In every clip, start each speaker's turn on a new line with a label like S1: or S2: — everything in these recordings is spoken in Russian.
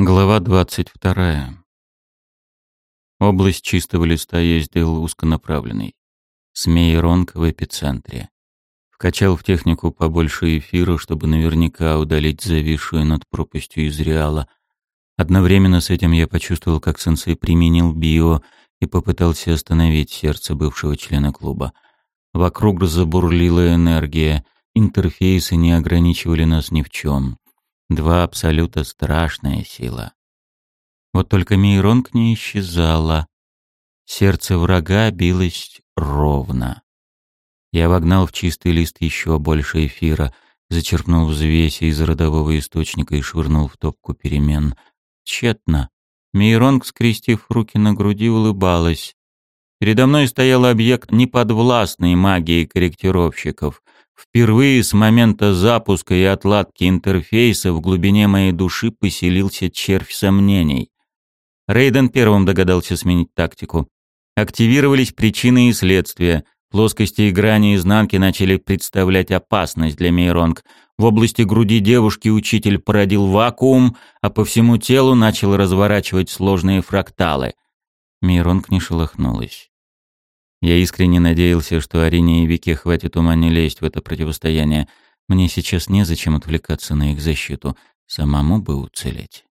S1: Глава 22. Область чистого листа я сделал узконаправленной. Смей-Ронг в эпицентре. Вкачал в технику побольше эфира, чтобы наверняка удалить зависшую над пропастью из реала. Одновременно с этим я почувствовал, как сенсей применил био и попытался остановить сердце бывшего члена клуба. Вокруг забурлила энергия, интерфейсы не ограничивали нас ни в чем. Два абсолюта страшная сила. Вот только Мейронг не исчезала. Сердце врага билось ровно. Я вогнал в чистый лист еще больше эфира, зачерпнул взвеси из родового источника и швырнул в топку перемен. Тщетно. Мейронг, скрестив руки на груди, улыбалась. Передо мной стоял объект неподвластной магии корректировщиков — Впервые с момента запуска и отладки интерфейса в глубине моей души поселился червь сомнений. Рейден первым догадался сменить тактику. Активировались причины и следствия. Плоскости и грани изнанки начали представлять опасность для Мейронг. В области груди девушки учитель породил вакуум, а по всему телу начал разворачивать сложные фракталы. Мейронг не шелохнулась. Я искренне надеялся, что Арине и Вике хватит ума не лезть в это противостояние. Мне сейчас незачем отвлекаться на их защиту. Самому бы уцелеть.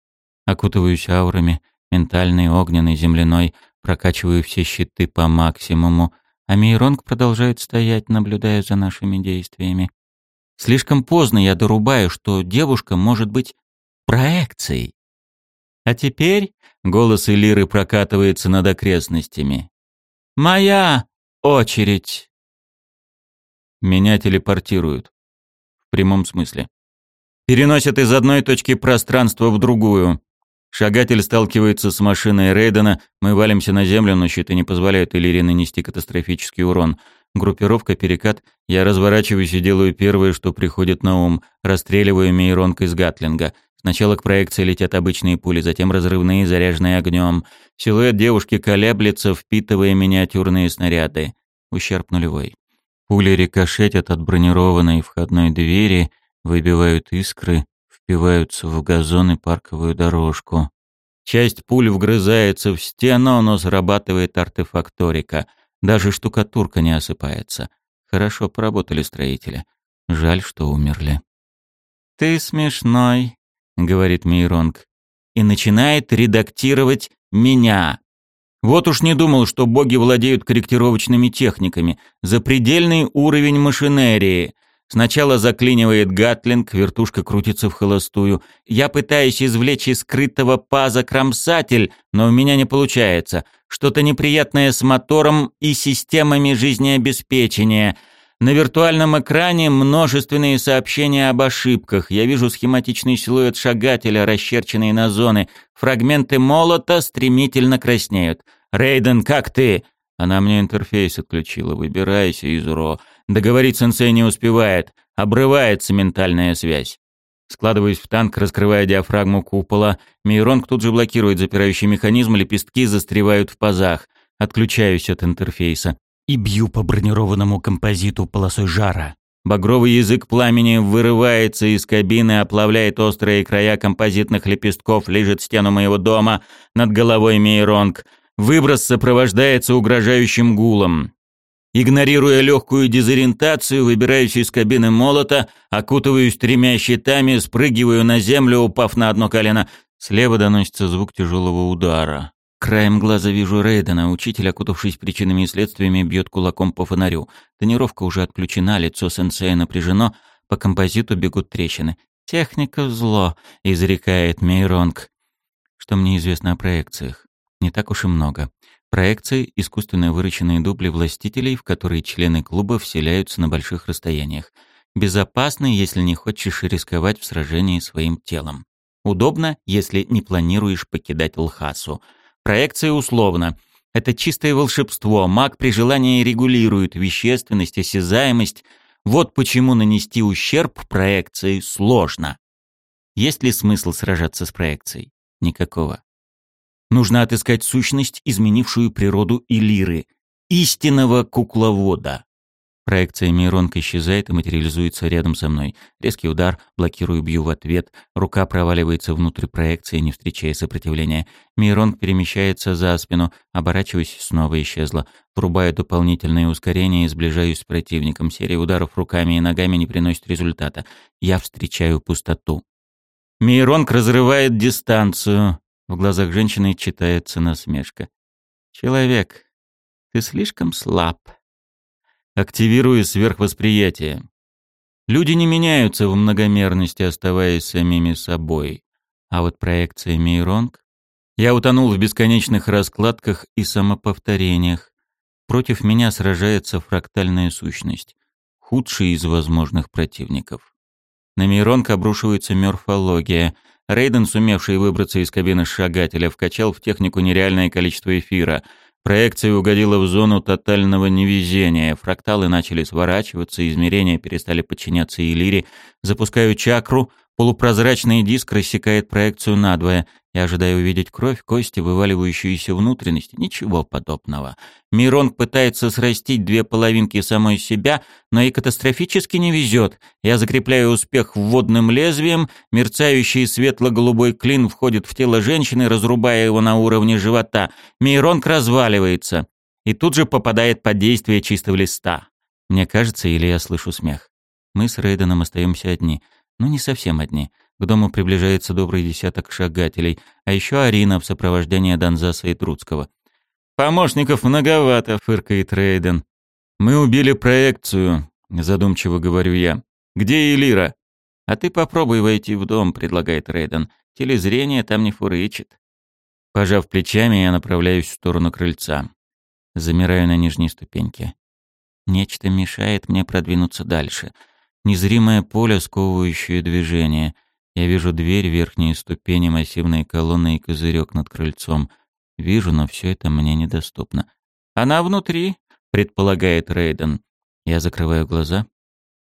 S1: Окутываюсь аурами, ментальный, огненный, земляной, прокачиваю все щиты по максимуму, а Мейронг продолжает стоять, наблюдая за нашими действиями. Слишком поздно я дорубаю, что девушка может быть проекцией. А теперь голос Элиры прокатывается над окрестностями. Моя очередь. Меня телепортируют. В прямом смысле. Переносят из одной точки пространства в другую. Шагатель сталкивается с машиной Рейдена, мы валимся на землю, но щиты не позволяют Иллире нанести катастрофический урон. Группировка, перекат, я разворачиваюсь и делаю первое, что приходит на ум, расстреливаю Мейронка из Гатлинга. Сначала к проекции летят обычные пули, затем разрывные, заряженные огнем. Силуэт девушки колеблется, впитывая миниатюрные снаряды. Ущерб нулевой. Пули рикошетят от бронированной входной двери, выбивают искры, впиваются в газон и парковую дорожку. Часть пуль вгрызается в стену, но срабатывает артефакторика. Даже штукатурка не осыпается. Хорошо поработали строители. Жаль, что умерли. «Ты смешной», — говорит Мейронг, и начинает редактировать меня. Вот уж не думал, что боги владеют корректировочными техниками. Запредельный уровень машинерии. Сначала заклинивает Гатлинг, вертушка крутится в холостую. Я пытаюсь извлечь из скрытого паза кромсатель, но у меня не получается. Что-то неприятное с мотором и системами жизнеобеспечения — на виртуальном экране множественные сообщения об ошибках. Я вижу схематичный силуэт шагателя, расчерченный на зоны. Фрагменты молота стремительно краснеют. «Рейден, как ты?» Она мне интерфейс отключила. «Выбирайся из РО». Договорить сенсей не успевает. Обрывается ментальная связь. Складываюсь в танк, раскрывая диафрагму купола. Мейронг тут же блокирует запирающий механизм, лепестки застревают в пазах. Отключаюсь от интерфейса и бью по бронированному композиту полосой жара. Багровый язык пламени вырывается из кабины, оплавляет острые края композитных лепестков, лежит стену моего дома, над головой Мейронг. Выброс сопровождается угрожающим гулом. Игнорируя легкую дезориентацию, выбираюсь из кабины молота, окутываюсь тремя щитами, спрыгиваю на землю, упав на одно колено. Слева доносится звук тяжелого удара. Краем глаза вижу Рейдена, учитель, окутавшись причинами и следствиями, бьет кулаком по фонарю. Тонировка уже отключена, лицо сенсея напряжено, по композиту бегут трещины. «Техника — зло», — изрекает Мейронг. Что мне известно о проекциях? Не так уж и много. Проекции — искусственно выращенные дубли властителей, в которые члены клуба вселяются на больших расстояниях. Безопасны, если не хочешь рисковать в сражении своим телом. Удобно, если не планируешь покидать Лхасу. Проекция условно. Это чистое волшебство. Маг при желании регулирует вещественность, осязаемость. Вот почему нанести ущерб проекции сложно. Есть ли смысл сражаться с проекцией? Никакого. Нужно отыскать сущность, изменившую природу Илиры, истинного кукловода. Проекция Миронг исчезает и материализуется рядом со мной. Резкий удар, блокирую, бью в ответ. Рука проваливается внутрь проекции, не встречая сопротивления. Миронг перемещается за спину, оборачиваюсь, снова исчезла. Врубаю дополнительное ускорение и сближаюсь с противником. Серия ударов руками и ногами не приносит результата. Я встречаю пустоту. Миронг разрывает дистанцию. В глазах женщины читается насмешка. «Человек, ты слишком слаб» активируя сверхвосприятие. Люди не меняются в многомерности, оставаясь самими собой. А вот проекция Мейронг... Я утонул в бесконечных раскладках и самоповторениях. Против меня сражается фрактальная сущность, худший из возможных противников. На Мейронг обрушивается морфология. Рейден, сумевший выбраться из кабины шагателя, вкачал в технику нереальное количество эфира — Проекция угодила в зону тотального невезения. Фракталы начали сворачиваться, измерения перестали подчиняться Илире. Запускаю чакру, полупрозрачный диск рассекает проекцию надвое. Я ожидаю увидеть кровь, кости, вываливающиеся внутренности. Ничего подобного. Миронг пытается срастить две половинки самой себя, но и катастрофически не везет. Я закрепляю успех вводным лезвием, мерцающий светло-голубой клин входит в тело женщины, разрубая его на уровне живота. Миронг разваливается и тут же попадает под действие чистого листа. Мне кажется, или я слышу смех. Мы с Рейденом остаемся одни. Ну, не совсем одни. К дому приближается добрый десяток шагателей, а еще Арина в сопровождении Донзаса и Труцкого. «Помощников многовато», — фыркает Рейден. «Мы убили проекцию», — задумчиво говорю я. «Где Элира?» «А ты попробуй войти в дом», — предлагает Рейден. «Телезрение там не фурычит». Пожав плечами, я направляюсь в сторону крыльца. Замираю на нижней ступеньке. Нечто мешает мне продвинуться дальше. Незримое поле, сковывающее движение. Я вижу дверь, верхние ступени, массивные колонны и козырек над крыльцом. Вижу, но все это мне недоступно. «Она внутри», — предполагает Рейден. Я закрываю глаза.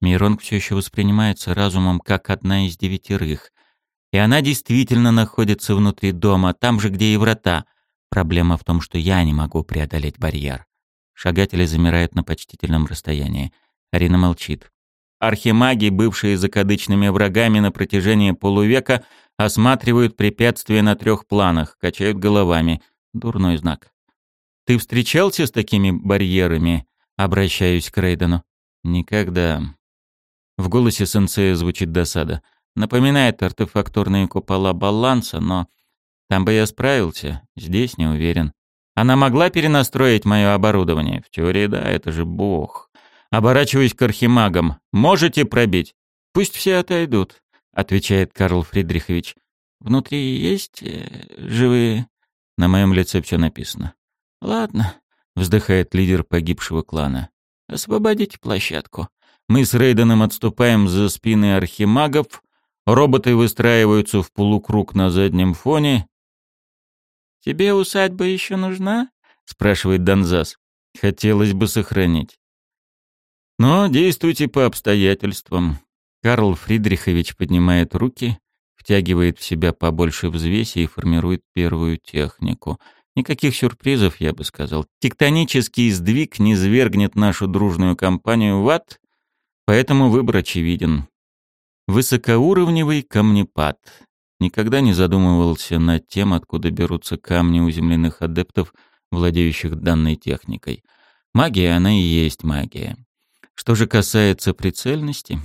S1: Миронг все еще воспринимается разумом как одна из девятерых. И она действительно находится внутри дома, там же, где и врата. Проблема в том, что я не могу преодолеть барьер. Шагатели замирают на почтительном расстоянии. Арина молчит. Архимаги, бывшие закадычными врагами на протяжении полувека, осматривают препятствия на трех планах, качают головами. Дурной знак. «Ты встречался с такими барьерами?» Обращаюсь к Рейдену. «Никогда». В голосе сенсея звучит досада. Напоминает артефакторные купола баланса, но там бы я справился, здесь не уверен. Она могла перенастроить мое оборудование? В теории да, это же бог. Оборачиваюсь к архимагам. «Можете пробить?» «Пусть все отойдут», — отвечает Карл Фридрихович. «Внутри есть э, живые?» На моем лице все написано. «Ладно», — вздыхает лидер погибшего клана. «Освободите площадку». Мы с Рейденом отступаем за спины архимагов. Роботы выстраиваются в полукруг на заднем фоне. «Тебе усадьба еще нужна?» — спрашивает Донзас. «Хотелось бы сохранить». Но действуйте по обстоятельствам. Карл Фридрихович поднимает руки, втягивает в себя побольше взвеси и формирует первую технику. Никаких сюрпризов, я бы сказал. Тектонический сдвиг не свергнет нашу дружную компанию в ад, поэтому выбор очевиден. Высокоуровневый камнепад. Никогда не задумывался над тем, откуда берутся камни у земляных адептов, владеющих данной техникой. Магия, она и есть магия. Что же касается прицельности,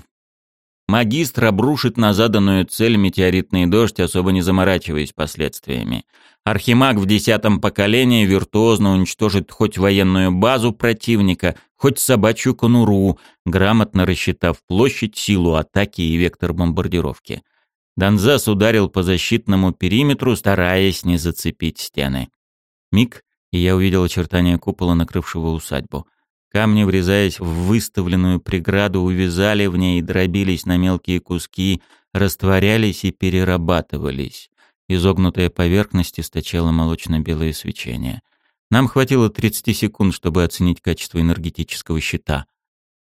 S1: магистр обрушит на заданную цель метеоритный дождь, особо не заморачиваясь последствиями. Архимаг в десятом поколении виртуозно уничтожит хоть военную базу противника, хоть собачью конуру, грамотно рассчитав площадь, силу атаки и вектор бомбардировки. Донзас ударил по защитному периметру, стараясь не зацепить стены. Миг, и я увидел очертания купола, накрывшего усадьбу. Камни, врезаясь в выставленную преграду, увязали в ней, дробились на мелкие куски, растворялись и перерабатывались. Изогнутая поверхность источала молочно-белое свечение. Нам хватило 30 секунд, чтобы оценить качество энергетического щита.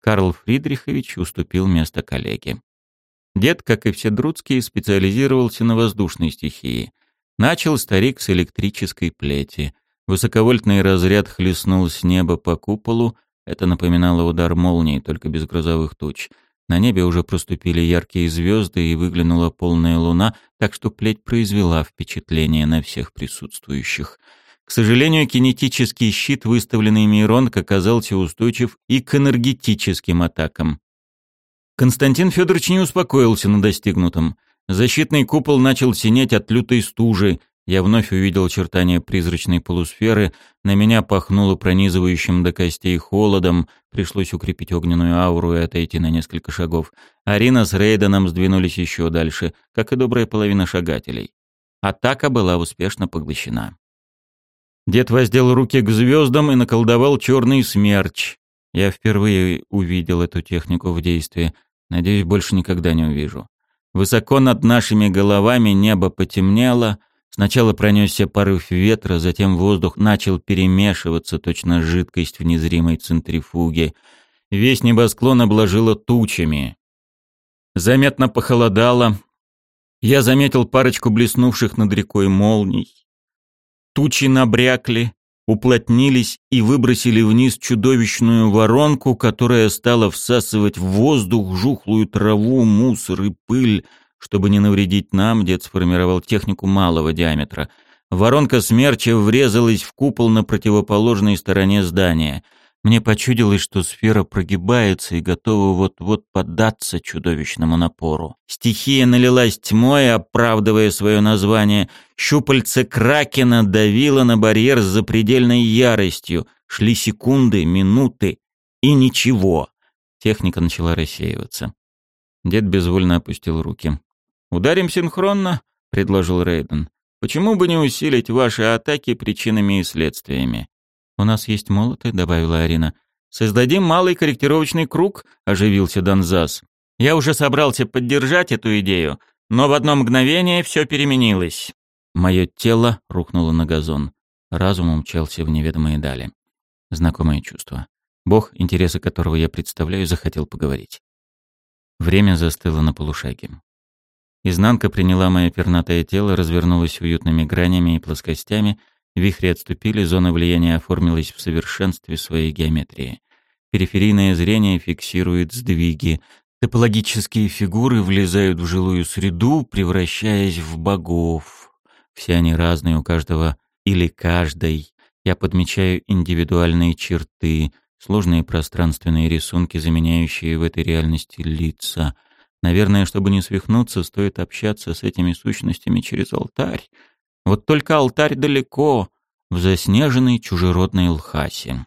S1: Карл Фридрихович уступил место коллеге. Дед, как и все друдские, специализировался на воздушной стихии. Начал старик с электрической плети. Высоковольтный разряд хлестнул с неба по куполу, Это напоминало удар молнии, только без грозовых туч. На небе уже проступили яркие звезды и выглянула полная луна, так что плеть произвела впечатление на всех присутствующих. К сожалению, кинетический щит, выставленный Мейронг, оказался устойчив и к энергетическим атакам. Константин Федорович не успокоился на достигнутом. Защитный купол начал синеть от лютой стужи. Я вновь увидел очертания призрачной полусферы. На меня пахнуло пронизывающим до костей холодом. Пришлось укрепить огненную ауру и отойти на несколько шагов. Арина с Рейденом сдвинулись еще дальше, как и добрая половина шагателей. Атака была успешно поглощена. Дед воздел руки к звездам и наколдовал черный смерч. Я впервые увидел эту технику в действии. Надеюсь, больше никогда не увижу. Высоко над нашими головами небо потемнело. Сначала пронесся порыв ветра, затем воздух начал перемешиваться, точно жидкость в незримой центрифуге. Весь небосклон обложило тучами. Заметно похолодало. Я заметил парочку блеснувших над рекой молний. Тучи набрякли, уплотнились и выбросили вниз чудовищную воронку, которая стала всасывать в воздух жухлую траву, мусор и пыль. Чтобы не навредить нам, дед сформировал технику малого диаметра. Воронка смерча врезалась в купол на противоположной стороне здания — мне почудилось, что сфера прогибается и готова вот-вот поддаться чудовищному напору. Стихия налилась тьмой, оправдывая свое название. Щупальце Кракена давило на барьер с запредельной яростью. Шли секунды, минуты и ничего. Техника начала рассеиваться. Дед безвольно опустил руки. «Ударим синхронно?» — предложил Рейден. «Почему бы не усилить ваши атаки причинами и следствиями? «У нас есть молоты», — добавила Арина. «Создадим малый корректировочный круг», — оживился Донзас. «Я уже собрался поддержать эту идею, но в одно мгновение все переменилось». Мое тело рухнуло на газон. Разум умчался в неведомые дали. Знакомое чувство. Бог, интересы которого я представляю, захотел поговорить. Время застыло на полушаге. Изнанка приняла мое пернатое тело, развернулась уютными гранями и плоскостями — Вихри отступили, зона влияния оформилась в совершенстве своей геометрии. Периферийное зрение фиксирует сдвиги. Топологические фигуры влезают в жилую среду, превращаясь в богов. Все они разные у каждого или каждой. Я подмечаю индивидуальные черты, сложные пространственные рисунки, заменяющие в этой реальности лица. Наверное, чтобы не свихнуться, стоит общаться с этими сущностями через алтарь. Вот только алтарь далеко, в заснеженной чужеродной Лхасе.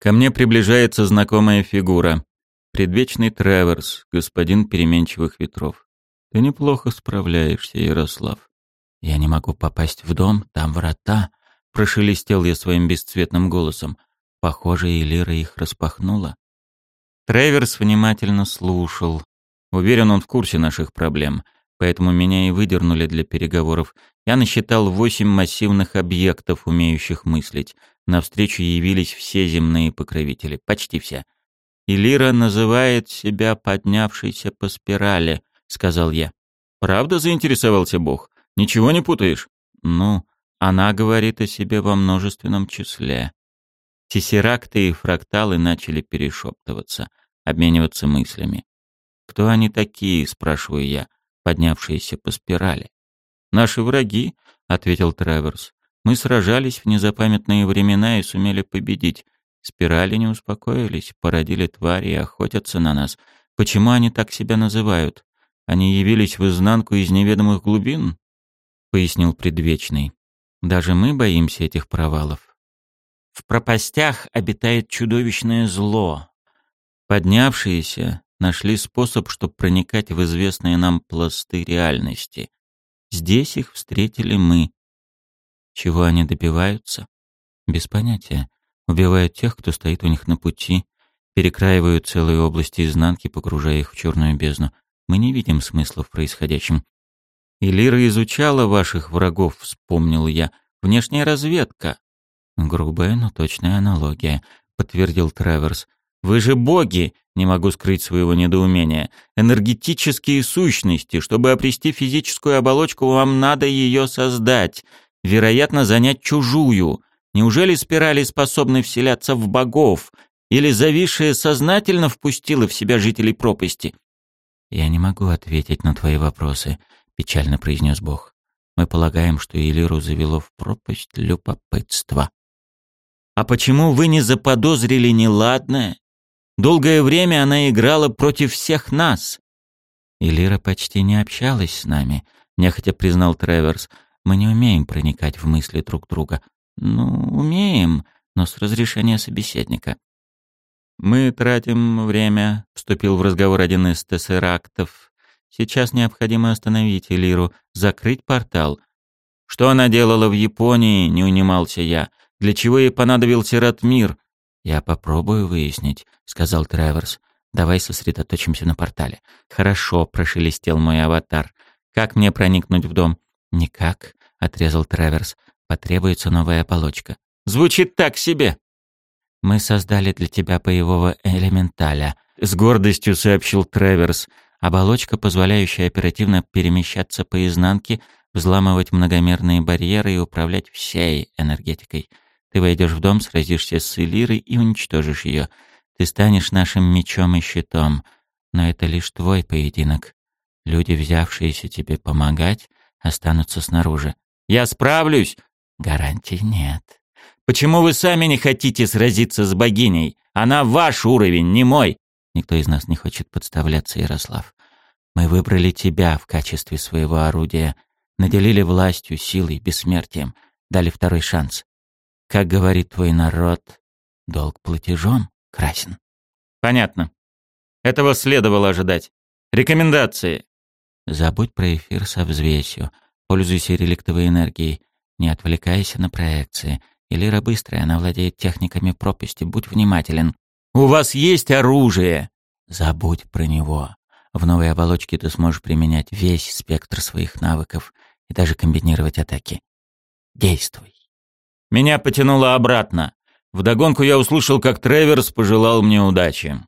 S1: Ко мне приближается знакомая фигура. Предвечный Треверс, господин переменчивых ветров. Ты неплохо справляешься, Ярослав. Я не могу попасть в дом, там врата. Прошелестел я своим бесцветным голосом. Похоже, Элира их распахнула. Треверс внимательно слушал. Уверен, он в курсе наших проблем поэтому меня и выдернули для переговоров. Я насчитал восемь массивных объектов, умеющих мыслить. Навстречу явились все земные покровители, почти все. «И Лира называет себя поднявшейся по спирали», — сказал я. «Правда заинтересовался Бог? Ничего не путаешь?» «Ну, она говорит о себе во множественном числе». Тессеракты и фракталы начали перешептываться, обмениваться мыслями. «Кто они такие?» — спрашиваю я поднявшиеся по спирали. «Наши враги», — ответил Траверс. «Мы сражались в незапамятные времена и сумели победить. Спирали не успокоились, породили твари и охотятся на нас. Почему они так себя называют? Они явились в изнанку из неведомых глубин?» — пояснил предвечный. «Даже мы боимся этих провалов. В пропастях обитает чудовищное зло. Поднявшиеся, нашли способ, чтобы проникать в известные нам пласты реальности. Здесь их встретили мы. Чего они добиваются? Без понятия. Убивают тех, кто стоит у них на пути, перекраивают целые области изнанки, погружая их в черную бездну. Мы не видим смысла в происходящем. И Лира изучала ваших врагов, вспомнил я. Внешняя разведка. Грубая, но точная аналогия, подтвердил Траверс. Вы же боги, не могу скрыть своего недоумения. Энергетические сущности. Чтобы обрести физическую оболочку, вам надо ее создать. Вероятно, занять чужую. Неужели спирали способны вселяться в богов? Или зависшее сознательно впустило в себя жителей пропасти? «Я не могу ответить на твои вопросы», — печально произнес Бог. «Мы полагаем, что Элиру завело в пропасть любопытство». «А почему вы не заподозрили неладное? Долгое время она играла против всех нас». «Элира почти не общалась с нами», — нехотя признал Треверс. «Мы не умеем проникать в мысли друг друга». «Ну, умеем, но с разрешения собеседника». «Мы тратим время», — вступил в разговор один из тессерактов. «Сейчас необходимо остановить Элиру, закрыть портал». «Что она делала в Японии?» — не унимался я. «Для чего ей понадобился Ратмир?» «Я попробую выяснить», — сказал Треверс. «Давай сосредоточимся на портале». «Хорошо», — прошелестел мой аватар. «Как мне проникнуть в дом?» «Никак», — отрезал Треверс. «Потребуется новая оболочка». «Звучит так себе», «Мы создали для тебя боевого элементаля», — с гордостью сообщил Треверс. «Оболочка, позволяющая оперативно перемещаться по изнанке, взламывать многомерные барьеры и управлять всей энергетикой. Ты войдешь в дом, сразишься с Элирой и уничтожишь ее. Ты станешь нашим мечом и щитом. Но это лишь твой поединок. Люди, взявшиеся тебе помогать, останутся снаружи. Я справлюсь? Гарантий нет. Почему вы сами не хотите сразиться с богиней? Она ваш уровень, не мой. Никто из нас не хочет подставляться, Ярослав. Мы выбрали тебя в качестве своего орудия, наделили властью, силой, бессмертием, дали второй шанс. Как говорит твой народ, долг платежом красен. Понятно. Этого следовало ожидать. Рекомендации. Забудь про эфир со взвесью. Пользуйся реликтовой энергией. Не отвлекайся на проекции. Элира быстрая, она владеет техниками пропасти. Будь внимателен. У вас есть оружие. Забудь про него. В новой оболочке ты сможешь применять весь спектр своих навыков и даже комбинировать атаки. Действуй. Меня потянуло обратно. Вдогонку я услышал, как Треверс пожелал мне удачи.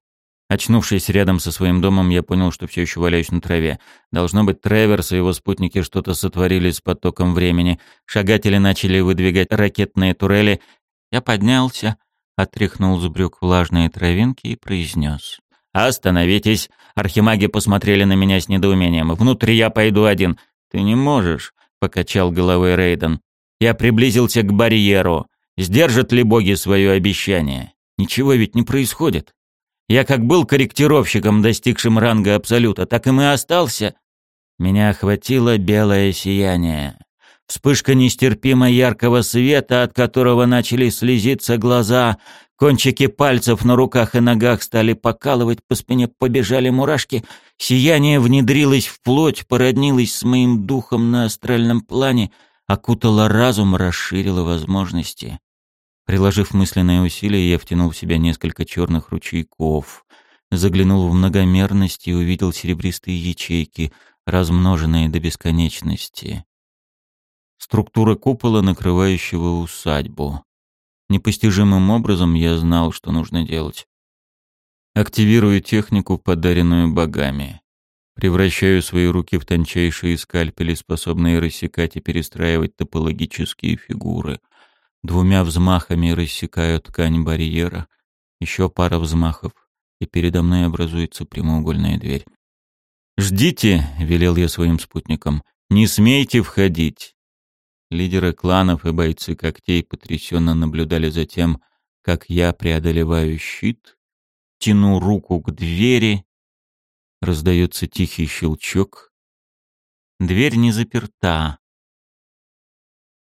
S1: Очнувшись рядом со своим домом, я понял, что все еще валяюсь на траве. Должно быть, Треверс и его спутники что-то сотворили с потоком времени. Шагатели начали выдвигать ракетные турели. Я поднялся, отряхнул с брюк влажные травинки и произнес. «Остановитесь!» Архимаги посмотрели на меня с недоумением. «Внутрь я пойду один». «Ты не можешь», — покачал головой Рейден. Я приблизился к барьеру. Сдержат ли боги свое обещание? Ничего ведь не происходит. Я как был корректировщиком, достигшим ранга Абсолюта, так и и остался. Меня охватило белое сияние. Вспышка нестерпимо яркого света, от которого начали слезиться глаза, кончики пальцев на руках и ногах стали покалывать, по спине побежали мурашки, сияние внедрилось в плоть, породнилось с моим духом на астральном плане, окутало разум, расширило возможности. Приложив мысленные усилия, я втянул в себя несколько черных ручейков, заглянул в многомерность и увидел серебристые ячейки, размноженные до бесконечности. Структура купола, накрывающего усадьбу. Непостижимым образом я знал, что нужно делать. Активирую технику, подаренную богами. Превращаю свои руки в тончайшие скальпели, способные рассекать и перестраивать топологические фигуры — Двумя взмахами рассекаю ткань барьера, еще пара взмахов, и передо мной образуется прямоугольная дверь. «Ждите», — велел я своим спутникам, — «не смейте входить». Лидеры кланов и бойцы когтей потрясенно наблюдали за тем, как я преодолеваю щит, тяну руку к двери, раздается тихий щелчок. Дверь не заперта,